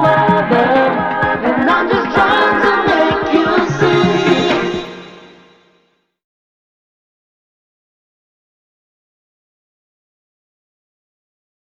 my